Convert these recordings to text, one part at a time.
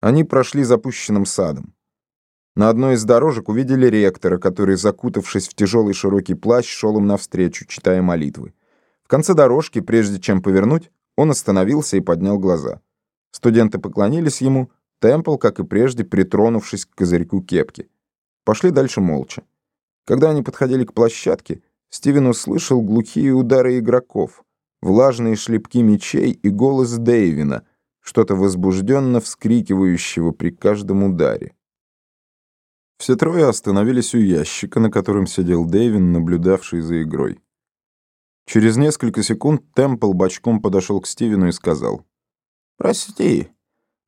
Они прошли запущенным садом. На одной из дорожек увидели ректора, который, закутавшись в тяжелый широкий плащ, шел им навстречу, читая молитвы. В конце дорожки, прежде чем повернуть, он остановился и поднял глаза. Студенты поклонились ему, Темпл, как и прежде, притронувшись к козырьку кепки. Пошли дальше молча. Когда они подходили к площадке, Стивен услышал глухие удары игроков, влажные шлепки мечей и голос Дэйвина, что-то возбужденно вскрикивающего при каждом ударе. Все трое остановились у ящика, на котором сидел Дэйвин, наблюдавший за игрой. Через несколько секунд Темпл бочком подошел к Стивену и сказал. «Прости,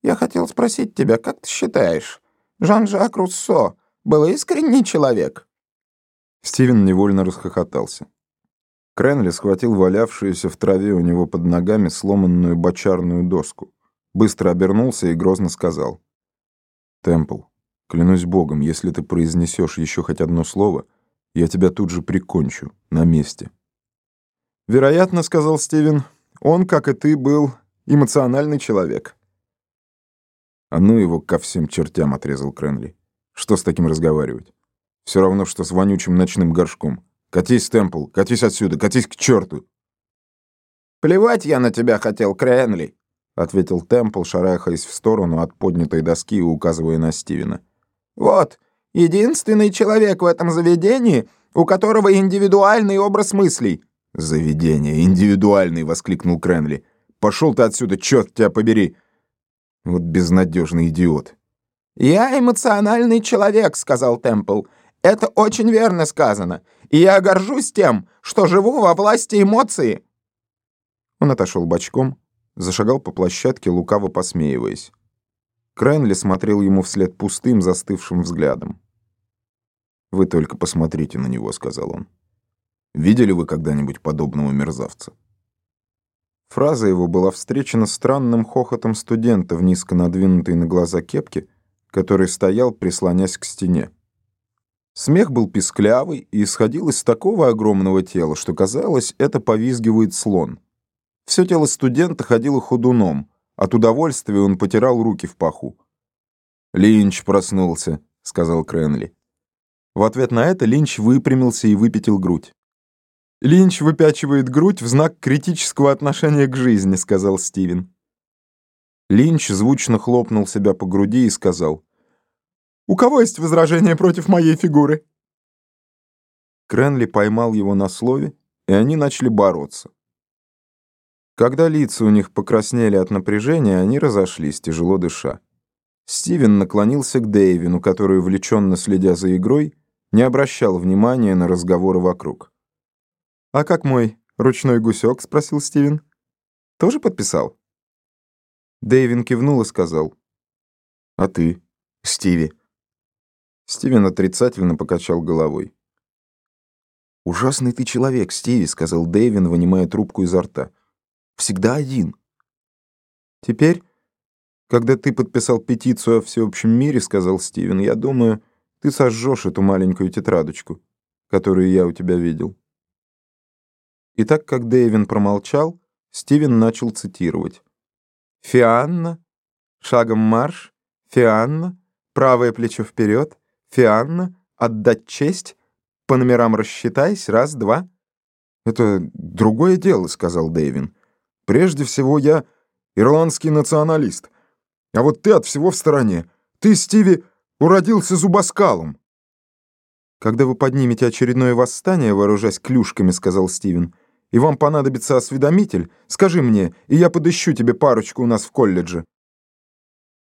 я хотел спросить тебя, как ты считаешь, Жан-Жак Руссо был искренний человек?» Стивен невольно расхохотался. Кренли схватил валявшуюся в траве у него под ногами сломанную бочарную доску, быстро обернулся и грозно сказал. «Темпл, клянусь богом, если ты произнесешь еще хоть одно слово, я тебя тут же прикончу, на месте». «Вероятно, — сказал Стивен, — он, как и ты, был эмоциональный человек». «А ну его ко всем чертям», — отрезал Кренли. «Что с таким разговаривать? Все равно, что с вонючим ночным горшком. Катись, Темпл, катись отсюда, катись к черту!» «Плевать я на тебя хотел, Кренли», — ответил Темпл, шарахаясь в сторону от поднятой доски и указывая на Стивена. «Вот, единственный человек в этом заведении, у которого индивидуальный образ мыслей». «Заведение, индивидуальный!» — воскликнул Кренли. «Пошел ты отсюда, черт тебя побери!» Вот безнадежный идиот. «Я эмоциональный человек», — сказал Темпл. «Это очень верно сказано. И я горжусь тем, что живу во власти эмоций». Он отошел бочком, зашагал по площадке, лукаво посмеиваясь. Кренли смотрел ему вслед пустым, застывшим взглядом. «Вы только посмотрите на него», — сказал он. «Видели вы когда-нибудь подобного мерзавца?» Фраза его была встречена странным хохотом студента в низко надвинутой на глаза кепке, который стоял, прислонясь к стене. Смех был писклявый и исходил из такого огромного тела, что казалось, это повизгивает слон. Все тело студента ходило ходуном, от удовольствия он потирал руки в паху. «Линч проснулся», — сказал Кренли. В ответ на это Линч выпрямился и выпятил грудь. «Линч выпячивает грудь в знак критического отношения к жизни», — сказал Стивен. Линч звучно хлопнул себя по груди и сказал. «У кого есть возражения против моей фигуры?» Кренли поймал его на слове, и они начали бороться. Когда лица у них покраснели от напряжения, они разошлись, тяжело дыша. Стивен наклонился к Дэйвину, который, увлеченно следя за игрой, не обращал внимания на разговоры вокруг. «А как мой ручной гусек?» — спросил Стивен. «Тоже подписал?» Дэйвин кивнул и сказал. «А ты, Стиви?» Стивен отрицательно покачал головой. «Ужасный ты человек, Стиви», — сказал Дэйвин, вынимая трубку изо рта. «Всегда один». «Теперь, когда ты подписал петицию о всеобщем мире, — сказал Стивен, — я думаю, ты сожжешь эту маленькую тетрадочку, которую я у тебя видел». И так как Дэйвин промолчал, Стивен начал цитировать. «Фианна, шагом марш, Фианна, правое плечо вперед, Фианна, отдать честь, по номерам рассчитайся, раз, два». «Это другое дело», — сказал Дэйвин. «Прежде всего, я ирландский националист. А вот ты от всего в стороне. Ты, Стиви, уродился зубоскалом». «Когда вы поднимете очередное восстание, вооружаясь клюшками», — сказал Стивен, — и вам понадобится осведомитель, скажи мне, и я подыщу тебе парочку у нас в колледже.